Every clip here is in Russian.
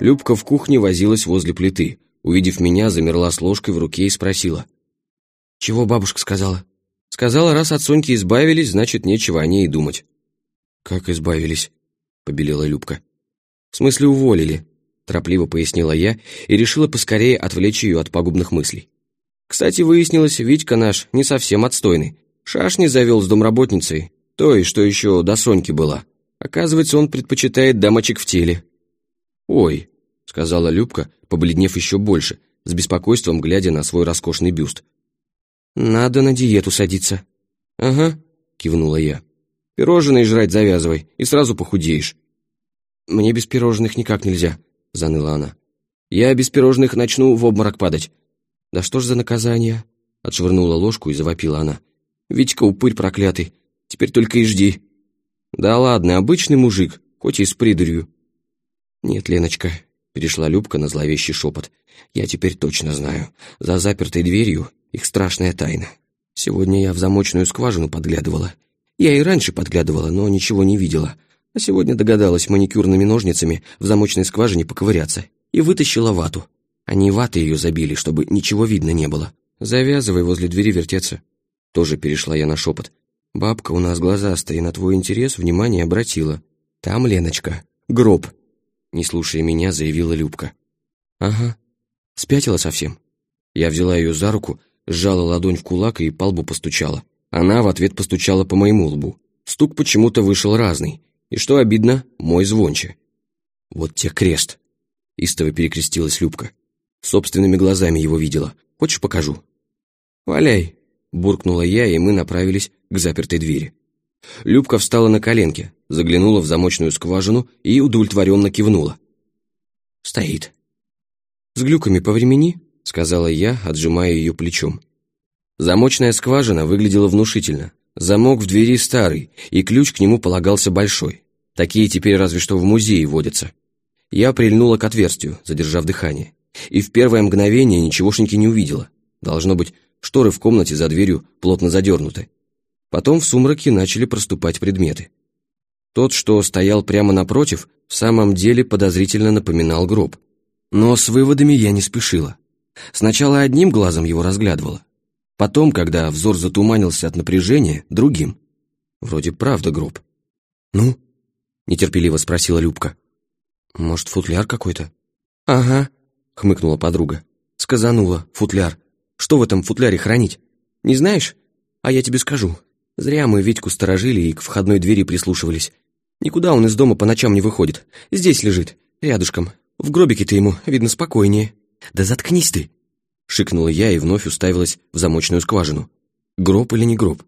Любка в кухне возилась возле плиты. Увидев меня, замерла с ложкой в руке и спросила. «Чего бабушка сказала?» «Сказала, раз от Соньки избавились, значит, нечего о ней и думать». «Как избавились?» — побелела Любка. «В смысле уволили», — торопливо пояснила я и решила поскорее отвлечь ее от пагубных мыслей. «Кстати, выяснилось, Витька наш не совсем отстойный. Шашни завел с домработницей, той, что еще до Соньки была. Оказывается, он предпочитает дамочек в теле». «Ой», — сказала Любка, побледнев еще больше, с беспокойством глядя на свой роскошный бюст. «Надо на диету садиться». «Ага», — кивнула я. «Пирожные жрать завязывай, и сразу похудеешь». «Мне без пирожных никак нельзя», — заныла она. «Я без пирожных начну в обморок падать». «Да что ж за наказание?» — отшвырнула ложку и завопила она. «Витька упырь проклятый, теперь только и жди». «Да ладно, обычный мужик, хоть и с придурью». «Нет, Леночка», — перешла Любка на зловещий шепот. «Я теперь точно знаю. За запертой дверью их страшная тайна. Сегодня я в замочную скважину подглядывала. Я и раньше подглядывала, но ничего не видела. А сегодня догадалась маникюрными ножницами в замочной скважине поковыряться. И вытащила вату. Они ваты ее забили, чтобы ничего видно не было. Завязывай возле двери вертеться. Тоже перешла я на шепот. Бабка у нас глазастая, на твой интерес внимание обратила. Там, Леночка, гроб. Не слушая меня, заявила Любка. Ага. Спятила совсем. Я взяла ее за руку, сжала ладонь в кулак и по лбу постучала. Она в ответ постучала по моему лбу. Стук почему-то вышел разный. И что обидно, мой звонче. «Вот те крест!» — истово перекрестилась Любка. Собственными глазами его видела. Хочешь, покажу?» «Валяй!» — буркнула я, и мы направились к запертой двери. Любка встала на коленки, заглянула в замочную скважину и удовлетворенно кивнула. «Стоит». «С глюками по времени?» — сказала я, отжимая ее плечом. Замочная скважина выглядела внушительно. Замок в двери старый, и ключ к нему полагался большой. Такие теперь разве что в музее водятся. Я прильнула к отверстию, задержав дыхание. И в первое мгновение ничегошеньки не увидела. Должно быть, шторы в комнате за дверью плотно задернуты. Потом в сумраке начали проступать предметы. Тот, что стоял прямо напротив, в самом деле подозрительно напоминал гроб. Но с выводами я не спешила. Сначала одним глазом его разглядывала. Потом, когда взор затуманился от напряжения, другим. Вроде правда гроб. «Ну?» — нетерпеливо спросила Любка. «Может, футляр какой-то?» «Ага», — хмыкнула подруга. «Сказанула, футляр. Что в этом футляре хранить? Не знаешь? А я тебе скажу. Зря мы Витьку сторожили и к входной двери прислушивались. Никуда он из дома по ночам не выходит. Здесь лежит, рядышком. В гробике-то ему, видно, спокойнее. Да заткнись ты!» Шикнула я и вновь уставилась в замочную скважину. Гроб или не гроб?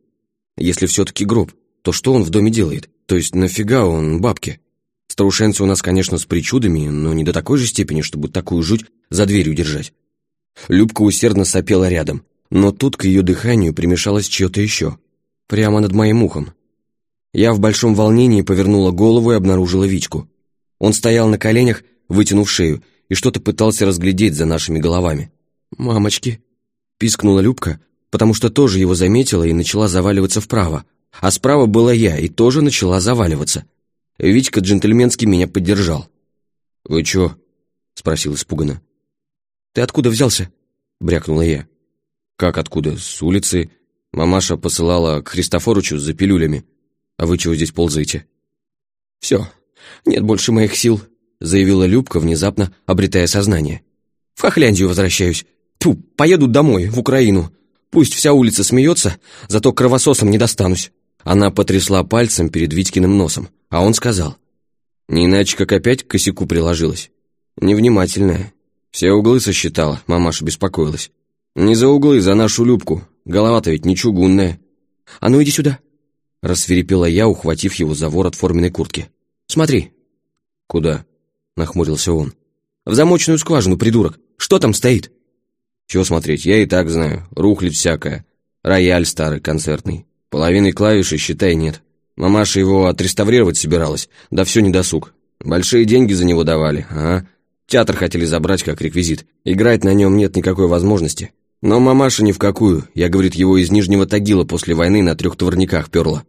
Если все-таки гроб, то что он в доме делает? То есть нафига он бабке? Старушенцы у нас, конечно, с причудами, но не до такой же степени, чтобы такую жуть за дверью держать. Любка усердно сопела рядом, но тут к ее дыханию примешалось чье-то еще. Прямо над моим ухом. Я в большом волнении повернула голову и обнаружила Витьку. Он стоял на коленях, вытянув шею, и что-то пытался разглядеть за нашими головами. «Мамочки!» — пискнула Любка, потому что тоже его заметила и начала заваливаться вправо, а справа была я и тоже начала заваливаться. Витька джентльменски меня поддержал. «Вы чё?» — спросил испуганно. «Ты откуда взялся?» — брякнула я. «Как откуда? С улицы. Мамаша посылала к Христофоручу за пилюлями. А вы чего здесь ползаете?» «Все, нет больше моих сил», — заявила Любка, внезапно обретая сознание. «В Хохляндию возвращаюсь. Тьфу, поеду домой, в Украину. Пусть вся улица смеется, зато кровососом не достанусь». Она потрясла пальцем перед Витькиным носом, а он сказал. «Не иначе, как опять к косяку приложилась. Невнимательная. Все углы сосчитала, мамаша беспокоилась. Не за углы, за нашу Любку. Голова-то ведь не чугунная». «А ну иди сюда!» Рассверепела я, ухватив его за ворот форменной куртки. «Смотри!» «Куда?» — нахмурился он. «В замочную скважину, придурок! Что там стоит?» Чего смотреть, я и так знаю. Рухлит всякое. Рояль старый, концертный. Половины клавиши, считай, нет. Мамаша его отреставрировать собиралась, да все недосуг. Большие деньги за него давали, ага. Театр хотели забрать как реквизит. Играть на нем нет никакой возможности. Но мамаша ни в какую. Я, говорит, его из Нижнего Тагила после войны на трех товарниках перла.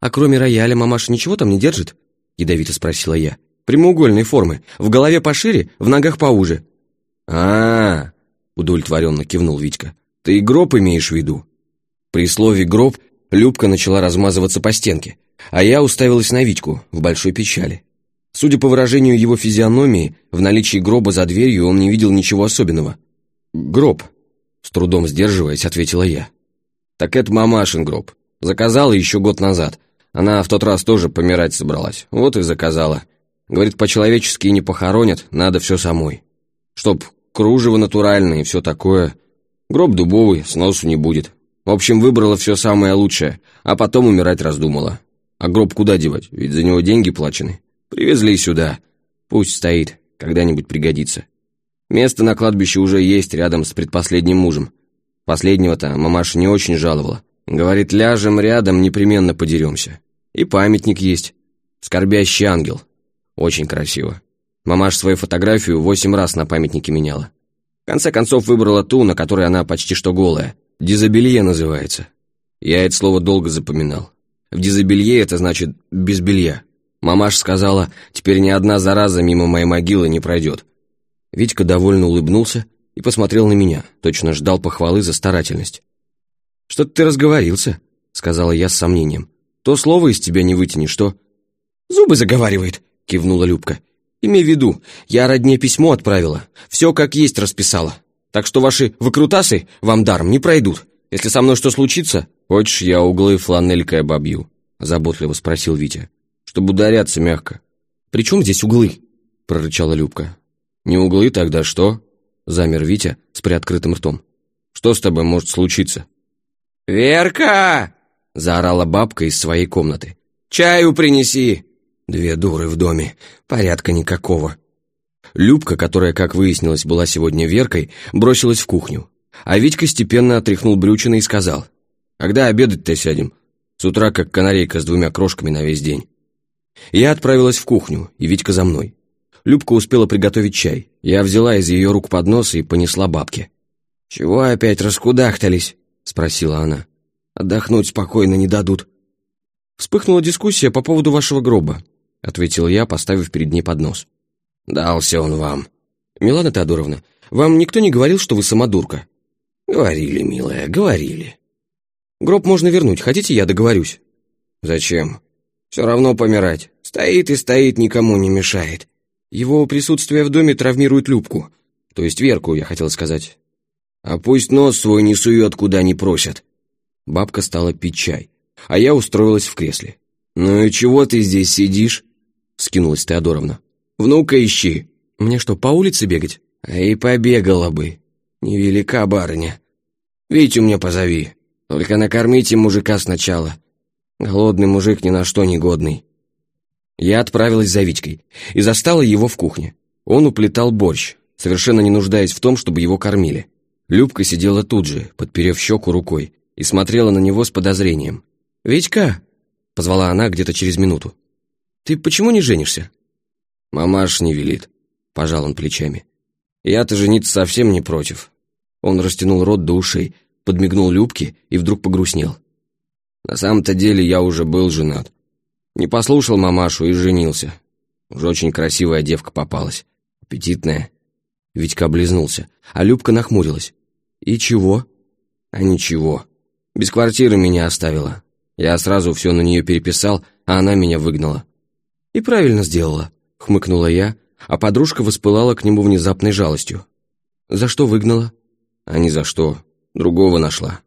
«А кроме рояля мамаша ничего там не держит?» Ядовито спросила я. Прямоугольной формы, в голове пошире, в ногах поуже». «А-а-а!» — удовлетворенно кивнул Витька. «Ты гроб имеешь в виду?» При слове «гроб» Любка начала размазываться по стенке, а я уставилась на Витьку в большой печали. Судя по выражению его физиономии, в наличии гроба за дверью он не видел ничего особенного. «Гроб», — с трудом сдерживаясь, ответила я. «Так это мамашин гроб. Заказала еще год назад. Она в тот раз тоже помирать собралась. Вот и заказала. Говорит, по-человечески не похоронят, надо все самой. Чтоб кружево натуральное и все такое. Гроб дубовый, сносу не будет. В общем, выбрала все самое лучшее, а потом умирать раздумала. А гроб куда девать, ведь за него деньги плачены. Привезли сюда. Пусть стоит, когда-нибудь пригодится. Место на кладбище уже есть рядом с предпоследним мужем. Последнего-то мамаша не очень жаловала. Говорит, ляжем рядом, непременно подеремся. И памятник есть. Скорбящий ангел. Очень красиво. Мамаш свою фотографию восемь раз на памятнике меняла. В конце концов выбрала ту, на которой она почти что голая. Дизобелье называется. Я это слово долго запоминал. В дизобелье это значит «без белья». Мамаш сказала, теперь ни одна зараза мимо моей могилы не пройдет. Витька довольно улыбнулся и посмотрел на меня, точно ждал похвалы за старательность. «Что-то ты разговорился», — сказала я с сомнением. «То слово из тебя не вытянешь, что...» «Зубы заговаривает», — кивнула Любка. «Имей в виду, я родне письмо отправила, все как есть расписала. Так что ваши выкрутасы вам даром не пройдут. Если со мной что случится...» «Хочешь, я углы фланелькой обобью?» — заботливо спросил Витя. «Чтобы ударяться мягко». «При чем здесь углы?» — прорычала Любка. «Не углы, тогда что?» — замер Витя с приоткрытым ртом. «Что с тобой может случиться?» «Верка!» — заорала бабка из своей комнаты. «Чаю принеси!» Две дуры в доме, порядка никакого. Любка, которая, как выяснилось, была сегодня Веркой, бросилась в кухню. А Витька степенно отряхнул брючины и сказал, «Когда обедать-то сядем? С утра как канарейка с двумя крошками на весь день». Я отправилась в кухню, и Витька за мной. Любка успела приготовить чай. Я взяла из ее рук поднос и понесла бабке. «Чего опять раскудахтались?» — спросила она. «Отдохнуть спокойно не дадут». «Вспыхнула дискуссия по поводу вашего гроба», — ответил я, поставив перед ней поднос. «Дался он вам». «Милана Теодоровна, вам никто не говорил, что вы самодурка?» «Говорили, милая, говорили». «Гроб можно вернуть, хотите, я договорюсь?» «Зачем? Все равно помирать. Стоит и стоит, никому не мешает». Его присутствие в доме травмирует Любку. То есть Верку, я хотел сказать. А пусть нос свой не сует, куда не просят. Бабка стала пить чай, а я устроилась в кресле. «Ну и чего ты здесь сидишь?» — скинулась Теодоровна. «Внука ищи». «Мне что, по улице бегать?» «А и побегала бы. Невелика барыня. Витю мне позови. Только накормите мужика сначала. Голодный мужик ни на что не годный». Я отправилась за Витькой и застала его в кухне. Он уплетал борщ, совершенно не нуждаясь в том, чтобы его кормили. Любка сидела тут же, подперев щеку рукой, и смотрела на него с подозрением. «Витька!» — позвала она где-то через минуту. «Ты почему не женишься?» «Мамаш не велит», — пожал он плечами. «Я-то жениться совсем не против». Он растянул рот до ушей, подмигнул Любке и вдруг погрустнел. «На самом-то деле я уже был женат. Не послушал мамашу и женился. Уже очень красивая девка попалась. Аппетитная. Витька облизнулся, а Любка нахмурилась. «И чего?» «А ничего. Без квартиры меня оставила. Я сразу все на нее переписал, а она меня выгнала». «И правильно сделала», — хмыкнула я, а подружка воспылала к нему внезапной жалостью. «За что выгнала?» «А ни за что. Другого нашла.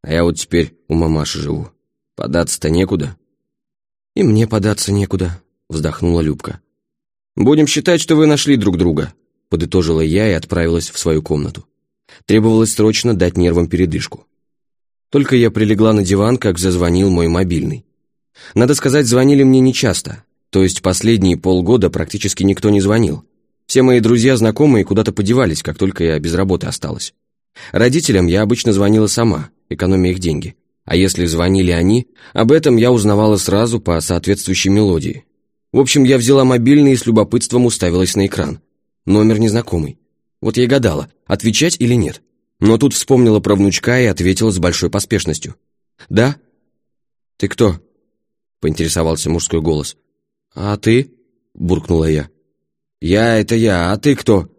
А я вот теперь у мамаши живу. Податься-то некуда». «И мне податься некуда», — вздохнула Любка. «Будем считать, что вы нашли друг друга», — подытожила я и отправилась в свою комнату. Требовалось срочно дать нервам передышку. Только я прилегла на диван, как зазвонил мой мобильный. Надо сказать, звонили мне нечасто, то есть последние полгода практически никто не звонил. Все мои друзья-знакомые куда-то подевались, как только я без работы осталась. Родителям я обычно звонила сама, экономя их деньги. А если звонили они, об этом я узнавала сразу по соответствующей мелодии. В общем, я взяла мобильный и с любопытством уставилась на экран. Номер незнакомый. Вот я и гадала, отвечать или нет. Но тут вспомнила про внучка и ответила с большой поспешностью. «Да?» «Ты кто?» — поинтересовался мужской голос. «А ты?» — буркнула я. «Я — это я, а ты кто?»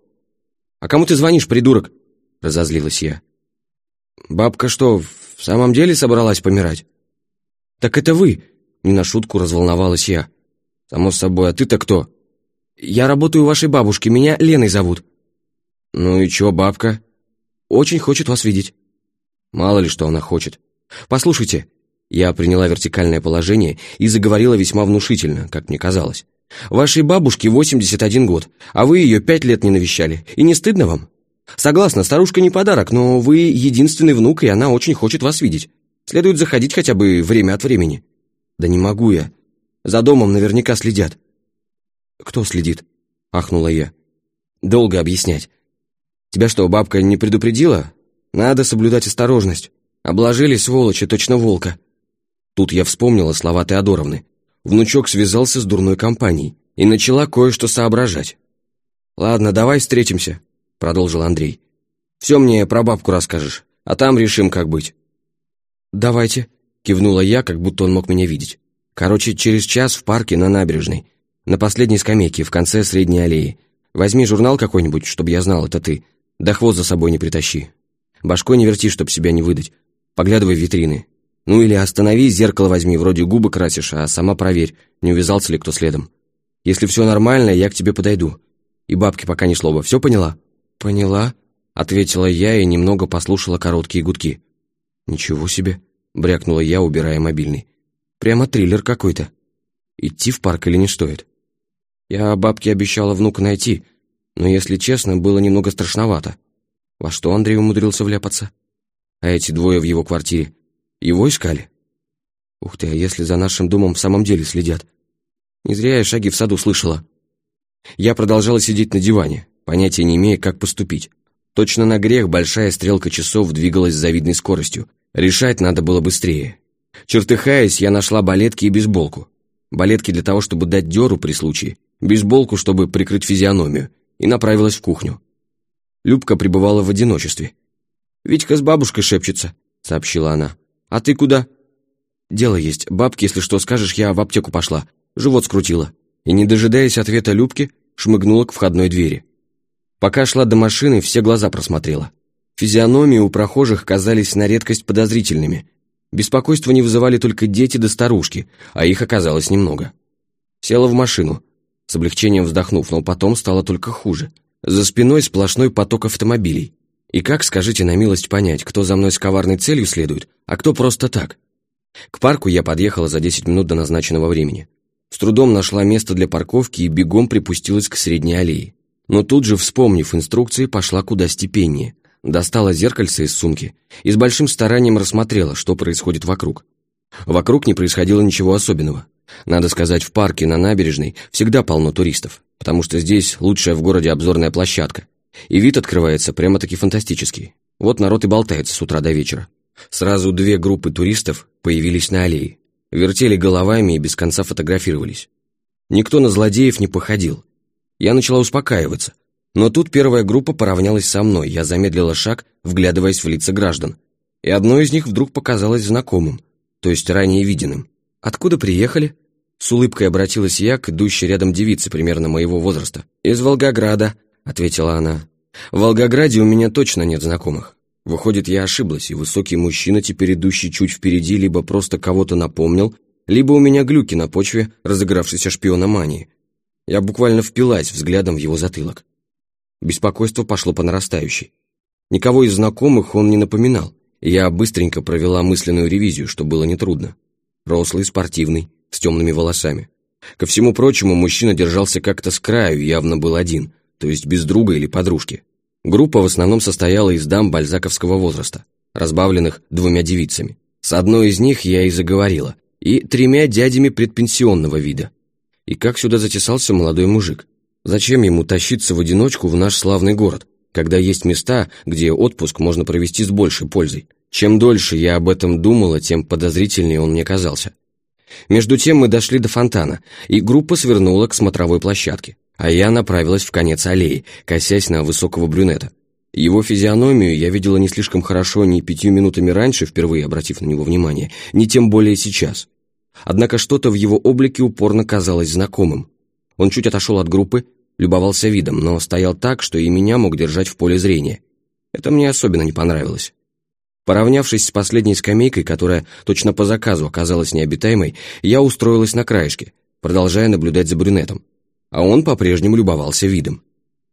«А кому ты звонишь, придурок?» — разозлилась я. «Бабка что, в самом деле собралась помирать?» «Так это вы!» — не на шутку разволновалась я. «Само собой, а ты-то кто?» «Я работаю у вашей бабушки, меня Леной зовут». «Ну и чё, бабка?» «Очень хочет вас видеть». «Мало ли что она хочет. Послушайте». Я приняла вертикальное положение и заговорила весьма внушительно, как мне казалось. «Вашей бабушке 81 год, а вы ее пять лет не навещали. И не стыдно вам?» Согласна, старушка не подарок, но вы единственный внук, и она очень хочет вас видеть. Следует заходить хотя бы время от времени. Да не могу я. За домом наверняка следят. Кто следит? Ахнула я. Долго объяснять. Тебя что, бабка не предупредила? Надо соблюдать осторожность. Обложили сволочи, точно волка. Тут я вспомнила слова Теодоровны. Внучок связался с дурной компанией и начала кое-что соображать. «Ладно, давай встретимся», продолжил Андрей. «Все мне про бабку расскажешь, а там решим, как быть». «Давайте», — кивнула я, как будто он мог меня видеть. «Короче, через час в парке на набережной, на последней скамейке, в конце средней аллеи. Возьми журнал какой-нибудь, чтобы я знал, это ты. Да хвост за собой не притащи. Башкой не верти, чтоб себя не выдать. Поглядывай в витрины. Ну или остановись, зеркало возьми, вроде губы красишь, а сама проверь, не увязался ли кто следом. Если все нормально, я к тебе подойду. И бабки пока ни слова, все поняла?» «Поняла», — ответила я и немного послушала короткие гудки. «Ничего себе», — брякнула я, убирая мобильный. «Прямо триллер какой-то. Идти в парк или не стоит?» Я бабке обещала внука найти, но, если честно, было немного страшновато. Во что Андрей умудрился вляпаться? А эти двое в его квартире? Его искали? Ух ты, а если за нашим домом в самом деле следят? Не зря я шаги в саду слышала. Я продолжала сидеть на диване, понятия не имея, как поступить. Точно на грех большая стрелка часов двигалась с завидной скоростью. Решать надо было быстрее. Чертыхаясь, я нашла балетки и бейсболку. Балетки для того, чтобы дать дёру при случае, бейсболку, чтобы прикрыть физиономию, и направилась в кухню. Любка пребывала в одиночестве. «Витька с бабушкой шепчется», — сообщила она. «А ты куда?» «Дело есть. Бабке, если что скажешь, я в аптеку пошла. Живот скрутила». И, не дожидаясь ответа Любки, шмыгнула к входной двери. Пока шла до машины, все глаза просмотрела. Физиономии у прохожих казались на редкость подозрительными. Беспокойство не вызывали только дети да старушки, а их оказалось немного. Села в машину, с облегчением вздохнув, но потом стало только хуже. За спиной сплошной поток автомобилей. И как, скажите на милость, понять, кто за мной с коварной целью следует, а кто просто так? К парку я подъехала за 10 минут до назначенного времени. С трудом нашла место для парковки и бегом припустилась к средней аллее но тут же, вспомнив инструкции, пошла куда степеннее. Достала зеркальце из сумки и с большим старанием рассмотрела, что происходит вокруг. Вокруг не происходило ничего особенного. Надо сказать, в парке на набережной всегда полно туристов, потому что здесь лучшая в городе обзорная площадка. И вид открывается прямо-таки фантастический. Вот народ и болтается с утра до вечера. Сразу две группы туристов появились на аллее. Вертели головами и без конца фотографировались. Никто на злодеев не походил, я начала успокаиваться. Но тут первая группа поравнялась со мной, я замедлила шаг, вглядываясь в лица граждан. И одно из них вдруг показалось знакомым, то есть ранее виденным. «Откуда приехали?» С улыбкой обратилась я к идущей рядом девице примерно моего возраста. «Из Волгограда», — ответила она. «В Волгограде у меня точно нет знакомых. Выходит, я ошиблась, и высокий мужчина, теперь идущий чуть впереди, либо просто кого-то напомнил, либо у меня глюки на почве разыгравшейся шпиономании. Я буквально впилась взглядом в его затылок. Беспокойство пошло по нарастающей. Никого из знакомых он не напоминал, я быстренько провела мысленную ревизию, что было нетрудно. Рослый, спортивный, с темными волосами. Ко всему прочему, мужчина держался как-то с краю, явно был один, то есть без друга или подружки. Группа в основном состояла из дам бальзаковского возраста, разбавленных двумя девицами. С одной из них я и заговорила, и тремя дядями предпенсионного вида, и как сюда затесался молодой мужик? Зачем ему тащиться в одиночку в наш славный город, когда есть места, где отпуск можно провести с большей пользой? Чем дольше я об этом думала, тем подозрительнее он мне казался. Между тем мы дошли до фонтана, и группа свернула к смотровой площадке, а я направилась в конец аллеи, косясь на высокого брюнета. Его физиономию я видела не слишком хорошо ни пятью минутами раньше, впервые обратив на него внимание, ни тем более сейчас. Однако что-то в его облике упорно казалось знакомым. Он чуть отошел от группы, любовался видом, но стоял так, что и меня мог держать в поле зрения. Это мне особенно не понравилось. Поравнявшись с последней скамейкой, которая точно по заказу оказалась необитаемой, я устроилась на краешке, продолжая наблюдать за брюнетом. А он по-прежнему любовался видом.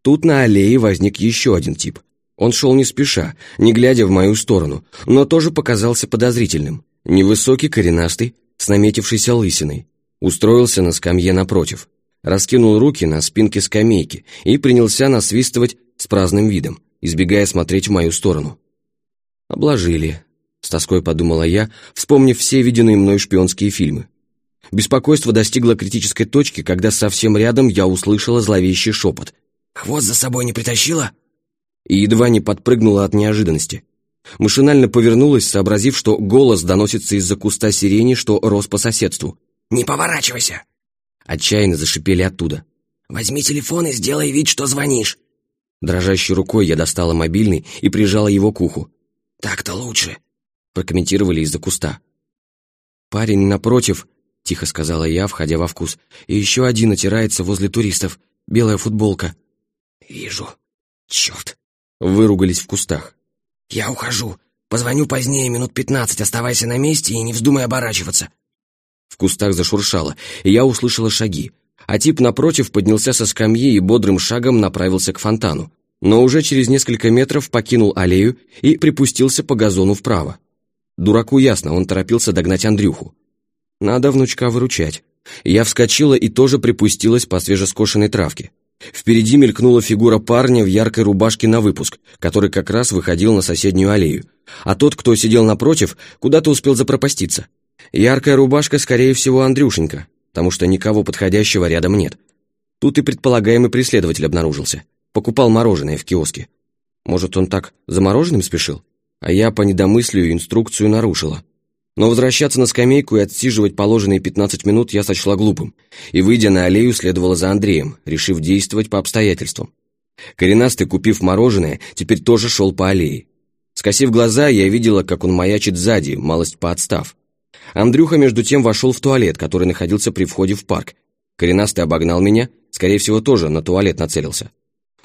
Тут на аллее возник еще один тип. Он шел не спеша, не глядя в мою сторону, но тоже показался подозрительным. Невысокий, коренастый, с наметившейся лысиной. Устроился на скамье напротив. Раскинул руки на спинке скамейки и принялся насвистывать с праздным видом, избегая смотреть в мою сторону. «Обложили», — с тоской подумала я, вспомнив все виденные мной шпионские фильмы. Беспокойство достигло критической точки, когда совсем рядом я услышала зловещий шепот. «Хвост за собой не притащила?» И едва не подпрыгнула от неожиданности. Машинально повернулась, сообразив, что голос доносится из-за куста сирени, что рос по соседству. «Не поворачивайся!» Отчаянно зашипели оттуда. «Возьми телефон и сделай вид, что звонишь!» Дрожащей рукой я достала мобильный и прижала его к уху. «Так-то лучше», — прокомментировали из-за куста. «Парень напротив», — тихо сказала я, входя во вкус, «и еще один отирается возле туристов. Белая футболка». «Вижу. Черт!» — выругались в кустах. «Я ухожу. Позвоню позднее, минут пятнадцать. Оставайся на месте и не вздумай оборачиваться». В кустах зашуршало, и я услышала шаги. А тип напротив поднялся со скамьи и бодрым шагом направился к фонтану но уже через несколько метров покинул аллею и припустился по газону вправо. Дураку ясно, он торопился догнать Андрюху. Надо внучка выручать. Я вскочила и тоже припустилась по свежескошенной травке. Впереди мелькнула фигура парня в яркой рубашке на выпуск, который как раз выходил на соседнюю аллею. А тот, кто сидел напротив, куда-то успел запропаститься. Яркая рубашка, скорее всего, Андрюшенька, потому что никого подходящего рядом нет. Тут и предполагаемый преследователь обнаружился. Покупал мороженое в киоске. Может, он так за мороженым спешил? А я по недомыслию инструкцию нарушила. Но возвращаться на скамейку и отсиживать положенные 15 минут я сочла глупым, и, выйдя на аллею, следовала за Андреем, решив действовать по обстоятельствам. Коренастый, купив мороженое, теперь тоже шел по аллее. Скосив глаза, я видела, как он маячит сзади, малость поотстав. Андрюха, между тем, вошел в туалет, который находился при входе в парк. Коренастый обогнал меня, скорее всего, тоже на туалет нацелился.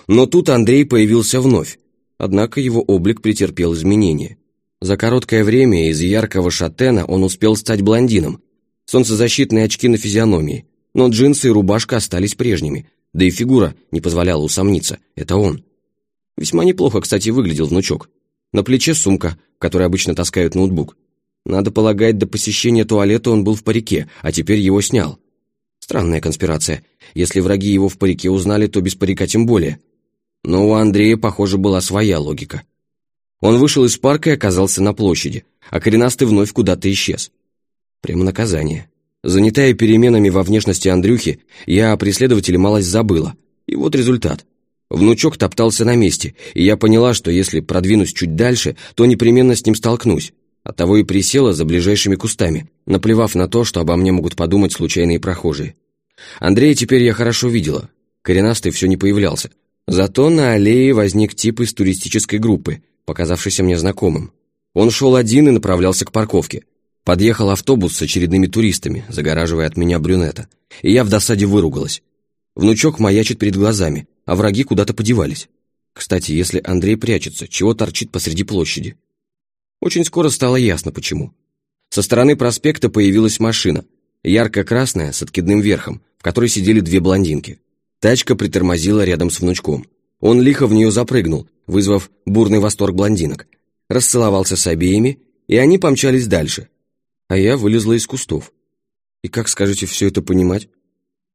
Но тут Андрей появился вновь, однако его облик претерпел изменения. За короткое время из яркого шатена он успел стать блондином, солнцезащитные очки на физиономии, но джинсы и рубашка остались прежними, да и фигура не позволяла усомниться, это он. Весьма неплохо, кстати, выглядел внучок. На плече сумка, в которой обычно таскают ноутбук. Надо полагать, до посещения туалета он был в парике, а теперь его снял. Странная конспирация. Если враги его в парике узнали, то без парика тем более. Но у Андрея, похоже, была своя логика. Он вышел из парка и оказался на площади, а коренастый вновь куда-то исчез. Прямо наказание. Занятая переменами во внешности Андрюхи, я о преследователе малость забыла. И вот результат. Внучок топтался на месте, и я поняла, что если продвинусь чуть дальше, то непременно с ним столкнусь. Оттого и присела за ближайшими кустами, наплевав на то, что обо мне могут подумать случайные прохожие. Андрея теперь я хорошо видела. Коренастый все не появлялся, Зато на аллее возник тип из туристической группы, показавшийся мне знакомым. Он шел один и направлялся к парковке. Подъехал автобус с очередными туристами, загораживая от меня брюнета, и я в досаде выругалась. Внучок маячит перед глазами, а враги куда-то подевались. Кстати, если Андрей прячется, чего торчит посреди площади? Очень скоро стало ясно, почему. Со стороны проспекта появилась машина, ярко-красная, с откидным верхом, в которой сидели две блондинки. Тачка притормозила рядом с внучком. Он лихо в нее запрыгнул, вызвав бурный восторг блондинок. Расцеловался с обеими, и они помчались дальше. А я вылезла из кустов. И как, скажете, все это понимать?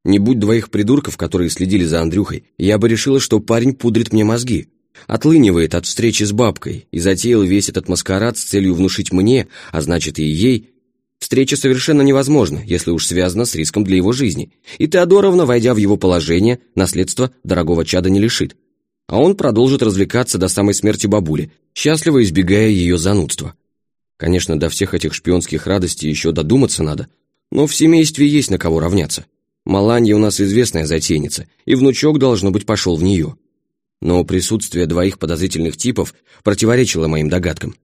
Не будь двоих придурков, которые следили за Андрюхой, я бы решила, что парень пудрит мне мозги. Отлынивает от встречи с бабкой и затеял весь этот маскарад с целью внушить мне, а значит и ей, Встреча совершенно невозможна, если уж связана с риском для его жизни, и Теодоровна, войдя в его положение, наследство дорогого чада не лишит. А он продолжит развлекаться до самой смерти бабули, счастливо избегая ее занудства. Конечно, до всех этих шпионских радостей еще додуматься надо, но в семействе есть на кого равняться. Маланья у нас известная затейница, и внучок, должно быть, пошел в нее. Но присутствие двоих подозрительных типов противоречило моим догадкам.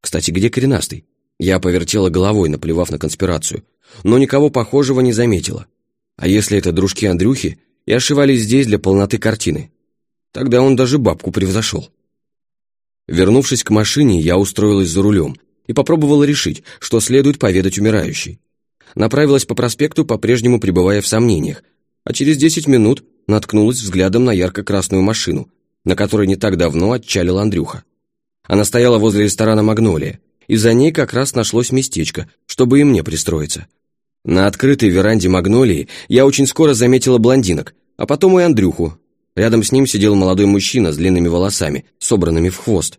Кстати, где коренастый? Я повертела головой, наплевав на конспирацию, но никого похожего не заметила. А если это дружки Андрюхи и ошивались здесь для полноты картины? Тогда он даже бабку превзошел. Вернувшись к машине, я устроилась за рулем и попробовала решить, что следует поведать умирающей. Направилась по проспекту, по-прежнему пребывая в сомнениях, а через десять минут наткнулась взглядом на ярко-красную машину, на которой не так давно отчалил Андрюха. Она стояла возле ресторана «Магнолия», и за ней как раз нашлось местечко, чтобы и мне пристроиться. На открытой веранде «Магнолии» я очень скоро заметила блондинок, а потом и Андрюху. Рядом с ним сидел молодой мужчина с длинными волосами, собранными в хвост.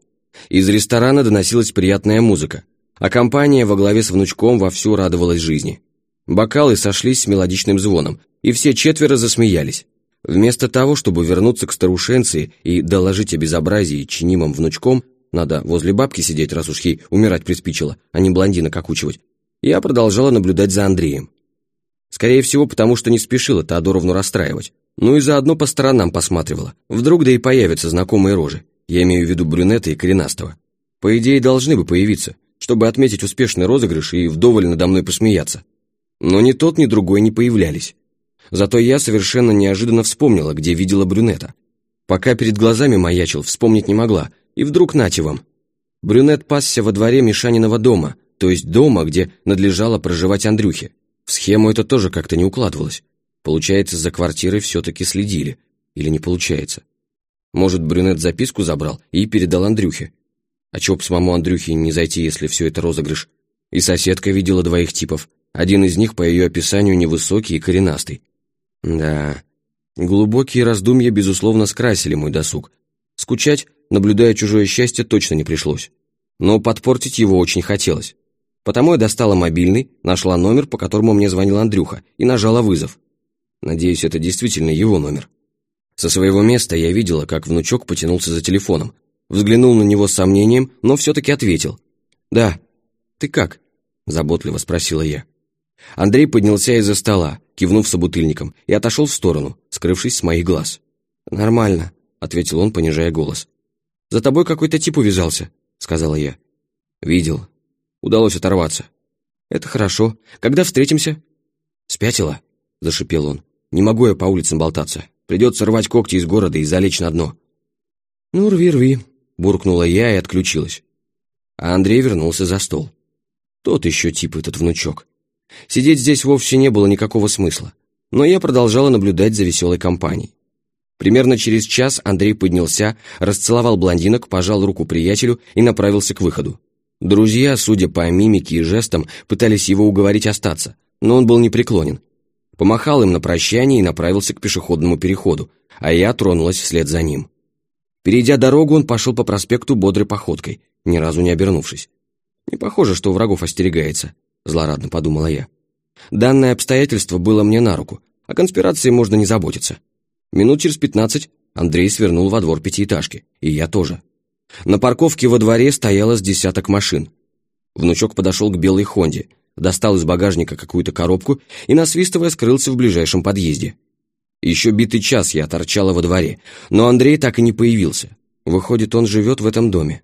Из ресторана доносилась приятная музыка, а компания во главе с внучком вовсю радовалась жизни. Бокалы сошлись с мелодичным звоном, и все четверо засмеялись. Вместо того, чтобы вернуться к старушенции и доложить о безобразии чинимым внучком, надо возле бабки сидеть, раз уж ей умирать приспичило, а не блондинок окучивать, я продолжала наблюдать за Андреем. Скорее всего, потому что не спешила Теодоровну расстраивать. Ну и заодно по сторонам посматривала. Вдруг да и появятся знакомые рожи. Я имею в виду брюнета и коренастого. По идее, должны бы появиться, чтобы отметить успешный розыгрыш и вдоволь надо мной посмеяться. Но ни тот, ни другой не появлялись. Зато я совершенно неожиданно вспомнила, где видела брюнета. Пока перед глазами маячил, вспомнить не могла, и вдруг нате вам. Брюнет пасся во дворе Мишаниного дома, то есть дома, где надлежало проживать Андрюхе. В схему это тоже как-то не укладывалось. Получается, за квартирой все-таки следили. Или не получается? Может, брюнет записку забрал и передал Андрюхе? А чё б самому Андрюхе не зайти, если все это розыгрыш? И соседка видела двоих типов. Один из них, по ее описанию, невысокий и коренастый. Да, глубокие раздумья, безусловно, скрасили мой досуг. Скучать, наблюдая чужое счастье, точно не пришлось. Но подпортить его очень хотелось. Потому я достала мобильный, нашла номер, по которому мне звонил Андрюха, и нажала вызов. Надеюсь, это действительно его номер. Со своего места я видела, как внучок потянулся за телефоном. Взглянул на него с сомнением, но все-таки ответил. «Да. Ты как?» – заботливо спросила я. Андрей поднялся из-за стола, кивнув собутыльником, и отошел в сторону, скрывшись с моих глаз. «Нормально», — ответил он, понижая голос. «За тобой какой-то тип увязался», — сказала я. «Видел. Удалось оторваться». «Это хорошо. Когда встретимся?» «Спятила?» — зашипел он. «Не могу я по улицам болтаться. Придется рвать когти из города и залечь на дно». «Ну, рви, рви», — буркнула я и отключилась. А Андрей вернулся за стол. Тот еще тип этот внучок. Сидеть здесь вовсе не было никакого смысла, но я продолжала наблюдать за веселой компанией. Примерно через час Андрей поднялся, расцеловал блондинок, пожал руку приятелю и направился к выходу. Друзья, судя по мимике и жестам, пытались его уговорить остаться, но он был непреклонен. Помахал им на прощание и направился к пешеходному переходу, а я тронулась вслед за ним. Перейдя дорогу, он пошел по проспекту бодрой походкой, ни разу не обернувшись. Не похоже, что врагов остерегается. — злорадно подумала я. Данное обстоятельство было мне на руку, о конспирации можно не заботиться. Минут через пятнадцать Андрей свернул во двор пятиэтажки, и я тоже. На парковке во дворе стояло с десяток машин. Внучок подошел к белой «Хонде», достал из багажника какую-то коробку и, насвистывая, скрылся в ближайшем подъезде. Еще битый час я торчала во дворе, но Андрей так и не появился. Выходит, он живет в этом доме.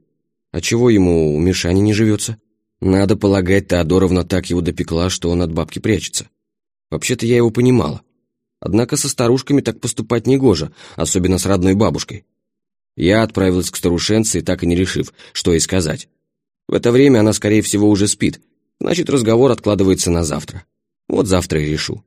А чего ему у Мишани не живется? Надо полагать, Теодоровна так его допекла, что он от бабки прячется. Вообще-то я его понимала. Однако со старушками так поступать негоже, особенно с родной бабушкой. Я отправилась к старушенце, так и не решив, что ей сказать. В это время она, скорее всего, уже спит, значит, разговор откладывается на завтра. Вот завтра и решу.